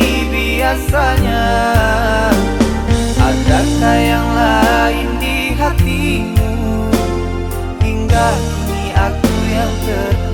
biasanya? Adakah yang lain di hatimu? Hingga kini aku yang terkenal.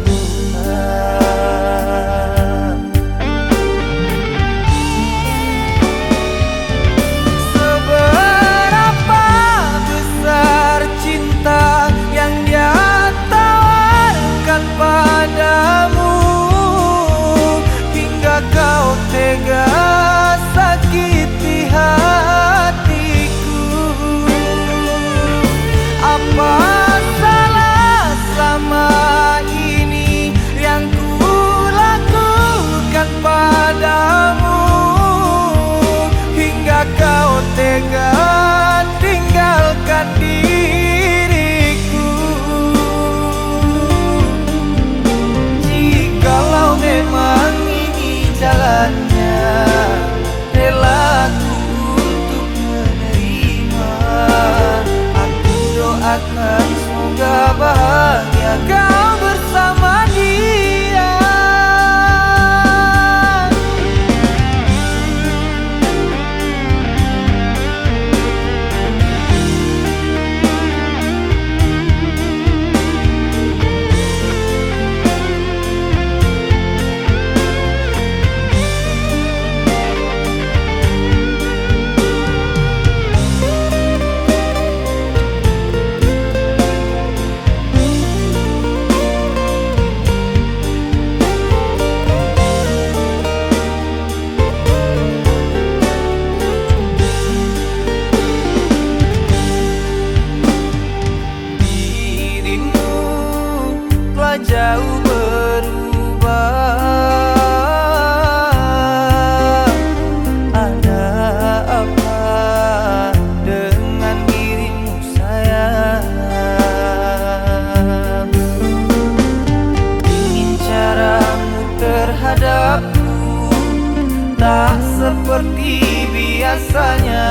tak seperti biasanya.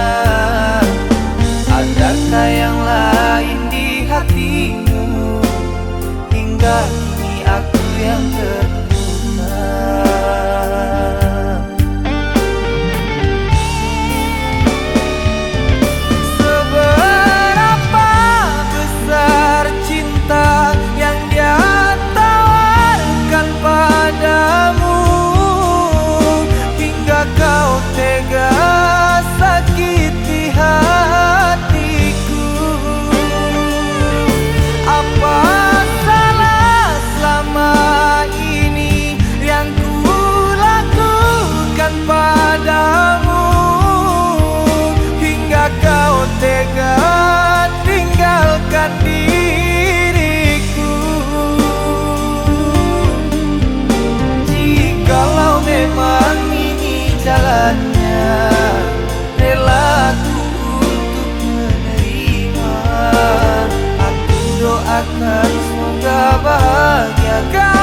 пока.